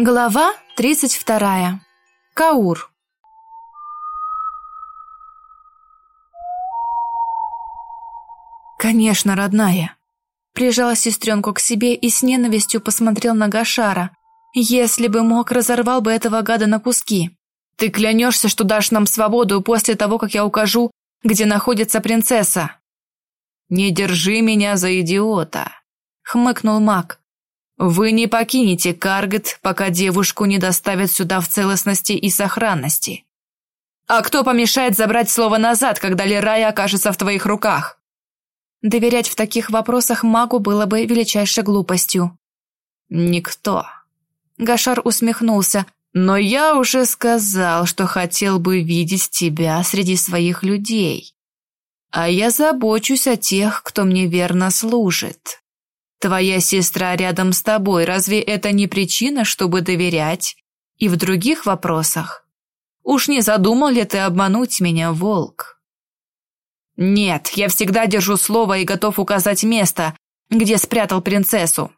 Глава 32. Каур. Конечно, родная. Прижала сестренку к себе и с ненавистью посмотрел на Гашара. Если бы мог, разорвал бы этого гада на куски. Ты клянешься, что дашь нам свободу после того, как я укажу, где находится принцесса? Не держи меня за идиота, хмыкнул маг. Вы не покинете Каргет, пока девушку не доставят сюда в целостности и сохранности. А кто помешает забрать слово назад, когда Лерая окажется в твоих руках? Доверять в таких вопросах магу было бы величайшей глупостью. Никто. Гашар усмехнулся. Но я уже сказал, что хотел бы видеть тебя среди своих людей. А я забочусь о тех, кто мне верно служит. Твоя сестра рядом с тобой, разве это не причина, чтобы доверять? И в других вопросах? Уж не задумал ли ты обмануть меня, волк? Нет, я всегда держу слово и готов указать место, где спрятал принцессу.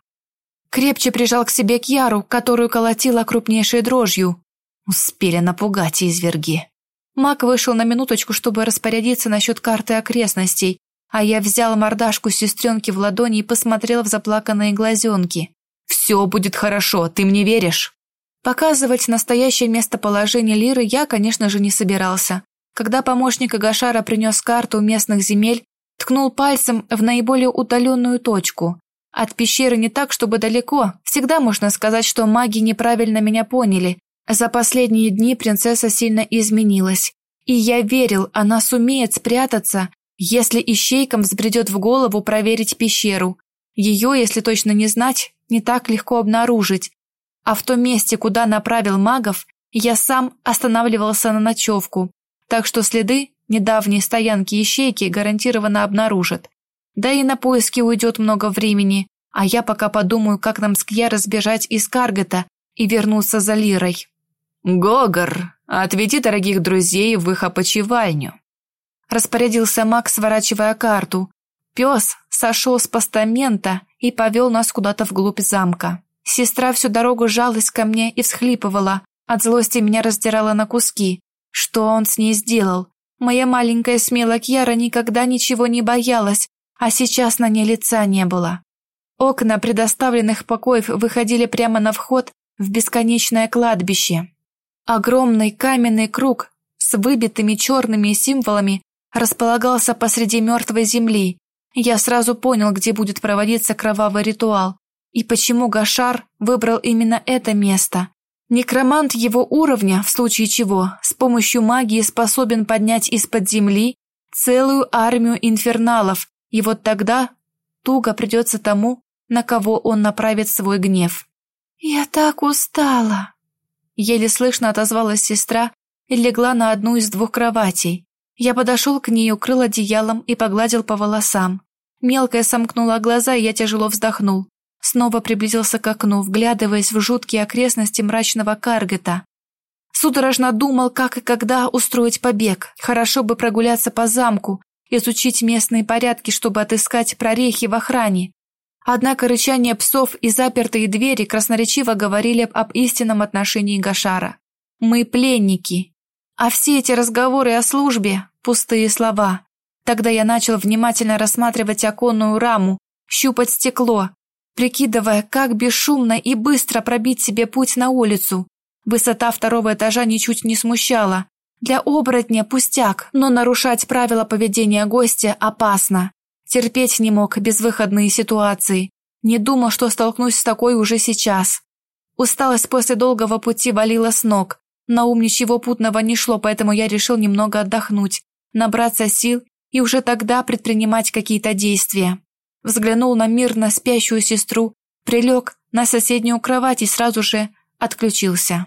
Крепче прижал к себе Кьяру, которую колотила крупнейшей дрожью. Успели напугать изверги. Мак вышел на минуточку, чтобы распорядиться насчет карты окрестностей, а я взял мордашку сестренки в ладони и посмотрел в заплаканные глазенки. «Все будет хорошо, ты мне веришь?» Показывать настоящее местоположение Лиры я, конечно же, не собирался. Когда помощник Агашара принес карту местных земель, ткнул пальцем в наиболее удаленную точку. От пещеры не так, чтобы далеко. Всегда можно сказать, что маги неправильно меня поняли. За последние дни принцесса сильно изменилась. И я верил, она сумеет спрятаться если ищейкам взбредет в голову проверить пещеру, ее, если точно не знать, не так легко обнаружить. А в том месте, куда направил магов, я сам останавливался на ночевку, так что следы недавней стоянки ищейки гарантированно обнаружат. Да и на поиски уйдет много времени, а я пока подумаю, как нам с Кья разбежать из Каргета и вернуться за Лирой. «Гогор, отведи дорогих друзей в их опочивальню», распорядился Макс, сворачивая карту. Пес сошел с постамента и повел нас куда-то вглубь замка. Сестра всю дорогу жалась ко мне и всхлипывала. От злости меня раздирала на куски. Что он с ней сделал? Моя маленькая смелая Кьяра никогда ничего не боялась, а сейчас на ней лица не было. Окна предоставленных покоев выходили прямо на вход в бесконечное кладбище. Огромный каменный круг с выбитыми черными символами располагался посреди мертвой земли. Я сразу понял, где будет проводиться кровавый ритуал и почему Гашар выбрал именно это место. Некромант его уровня, в случае чего, с помощью магии способен поднять из-под земли целую армию инферналов, и вот тогда туго придется тому, на кого он направит свой гнев. «Я так устала!» Еле слышно отозвалась сестра и легла на одну из двух кроватей. Я подошел к ней, укрыл одеялом и погладил по волосам. Мелкая сомкнула глаза, и я тяжело вздохнул. Снова приблизился к окну, вглядываясь в жуткие окрестности мрачного Каргета. Судорожно думал, как и когда устроить побег. Хорошо бы прогуляться по замку, изучить местные порядки, чтобы отыскать прорехи в охране. Однако рычание псов и запертые двери красноречиво говорили об истинном отношении Гашара. Мы пленники. А все эти разговоры о службе Пустые слова. Тогда я начал внимательно рассматривать оконную раму, щупать стекло, прикидывая, как бесшумно и быстро пробить себе путь на улицу. Высота второго этажа ничуть не смущала. Для оборотня пустяк, но нарушать правила поведения гостя опасно. Терпеть не мог безвыходные ситуации. Не думал, что столкнусь с такой уже сейчас. Усталость после долгого пути валила с ног. На ум ничего путного не шло, поэтому я решил немного отдохнуть набраться сил и уже тогда предпринимать какие-то действия. Взглянул на мирно спящую сестру, прилег на соседнюю кровать и сразу же отключился.